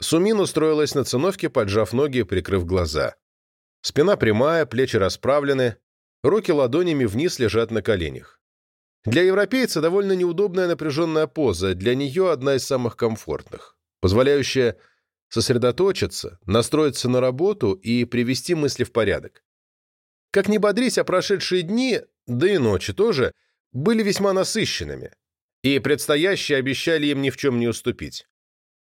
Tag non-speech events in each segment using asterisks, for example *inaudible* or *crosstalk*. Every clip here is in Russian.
Сумин устроилась на циновке, поджав ноги и прикрыв глаза. Спина прямая, плечи расправлены, руки ладонями вниз лежат на коленях. Для европейца довольно неудобная напряженная поза, для нее одна из самых комфортных, позволяющая сосредоточиться, настроиться на работу и привести мысли в порядок. Как ни бодрись, а прошедшие дни, да и ночи тоже, были весьма насыщенными, и предстоящие обещали им ни в чем не уступить.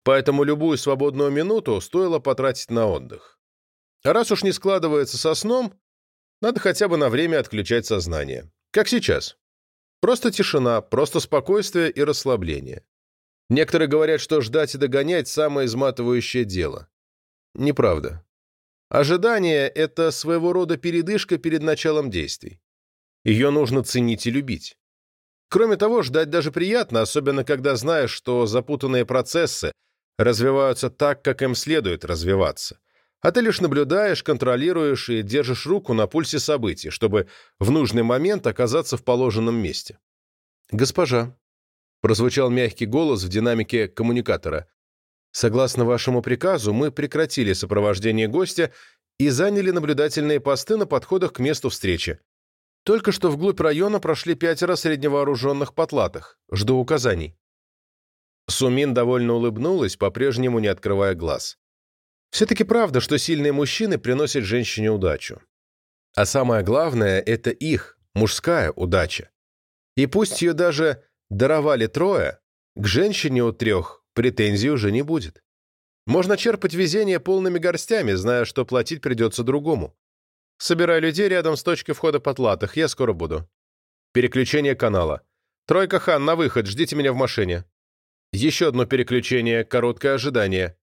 Поэтому любую свободную минуту стоило потратить на отдых. А раз уж не складывается со сном, надо хотя бы на время отключать сознание. Как сейчас. Просто тишина, просто спокойствие и расслабление. Некоторые говорят, что ждать и догонять – самое изматывающее дело. Неправда. Ожидание – это своего рода передышка перед началом действий. Ее нужно ценить и любить. Кроме того, ждать даже приятно, особенно когда знаешь, что запутанные процессы развиваются так, как им следует развиваться. А ты лишь наблюдаешь, контролируешь и держишь руку на пульсе событий, чтобы в нужный момент оказаться в положенном месте. «Госпожа», — прозвучал мягкий голос в динамике коммуникатора, «согласно вашему приказу, мы прекратили сопровождение гостя и заняли наблюдательные посты на подходах к месту встречи. Только что вглубь района прошли пятеро средневооруженных потлатых. Жду указаний». Сумин довольно улыбнулась, по-прежнему не открывая глаз. Все-таки правда, что сильные мужчины приносят женщине удачу. А самое главное – это их, мужская удача. И пусть ее даже даровали трое, к женщине у трех претензий уже не будет. Можно черпать везение полными горстями, зная, что платить придется другому. Собирай людей рядом с точкой входа потлатых, я скоро буду. Переключение канала. Тройка Хан, на выход, ждите меня в машине. Еще одно переключение, короткое ожидание.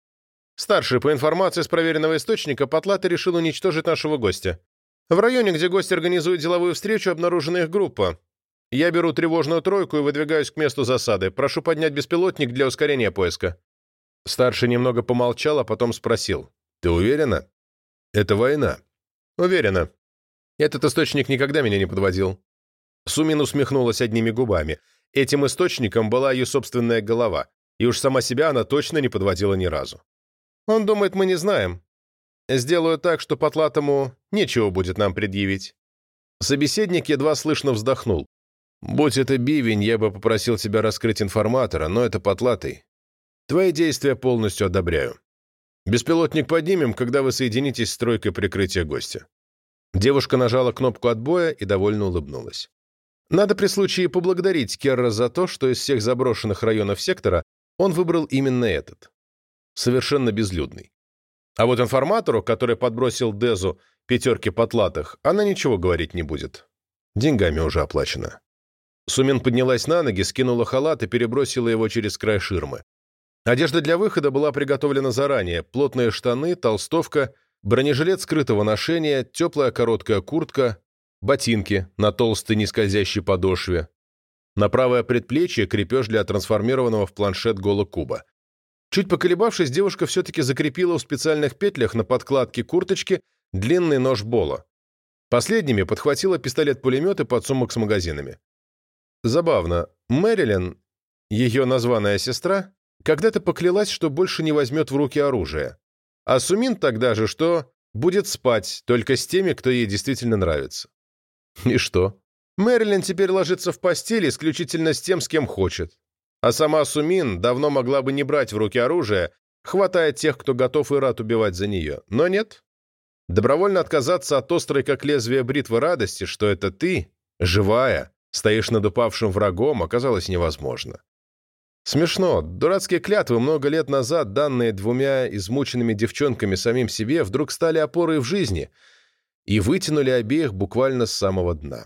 Старший, по информации с проверенного источника, Потлата решил уничтожить нашего гостя. В районе, где гость организует деловую встречу, обнаружена их группа. Я беру тревожную тройку и выдвигаюсь к месту засады. Прошу поднять беспилотник для ускорения поиска». Старший немного помолчал, а потом спросил. «Ты уверена? Это война?» «Уверена. Этот источник никогда меня не подводил». Сумин усмехнулась одними губами. Этим источником была ее собственная голова, и уж сама себя она точно не подводила ни разу. Он думает, мы не знаем. Сделаю так, что Потлатому нечего будет нам предъявить». Собеседник едва слышно вздохнул. «Будь это бивень, я бы попросил тебя раскрыть информатора, но это Потлатый. Твои действия полностью одобряю. Беспилотник поднимем, когда вы соединитесь с тройкой прикрытия гостя». Девушка нажала кнопку отбоя и довольно улыбнулась. Надо при случае поблагодарить Керра за то, что из всех заброшенных районов сектора он выбрал именно этот. Совершенно безлюдный. А вот информатору, который подбросил Дезу пятерки потлатых, она ничего говорить не будет. Деньгами уже оплачено. Сумин поднялась на ноги, скинула халат и перебросила его через край ширмы. Одежда для выхода была приготовлена заранее. Плотные штаны, толстовка, бронежилет скрытого ношения, теплая короткая куртка, ботинки на толстой нескользящей подошве. На правое предплечье крепеж для трансформированного в планшет голокуба. Чуть поколебавшись, девушка все-таки закрепила в специальных петлях на подкладке курточки длинный нож Бола. Последними подхватила пистолет-пулемет и подсумок с магазинами. Забавно, Мэрилин, ее названная сестра, когда-то поклялась, что больше не возьмет в руки оружие. А Сумин тогда же, что будет спать только с теми, кто ей действительно нравится. *laughs* И что? Мэрилин теперь ложится в постель исключительно с тем, с кем хочет. А сама Сумин давно могла бы не брать в руки оружие, хватая тех, кто готов и рад убивать за нее. Но нет. Добровольно отказаться от острой, как лезвие бритвы радости, что это ты, живая, стоишь над упавшим врагом, оказалось невозможно. Смешно. Дурацкие клятвы, много лет назад данные двумя измученными девчонками самим себе, вдруг стали опорой в жизни — и вытянули обеих буквально с самого дна.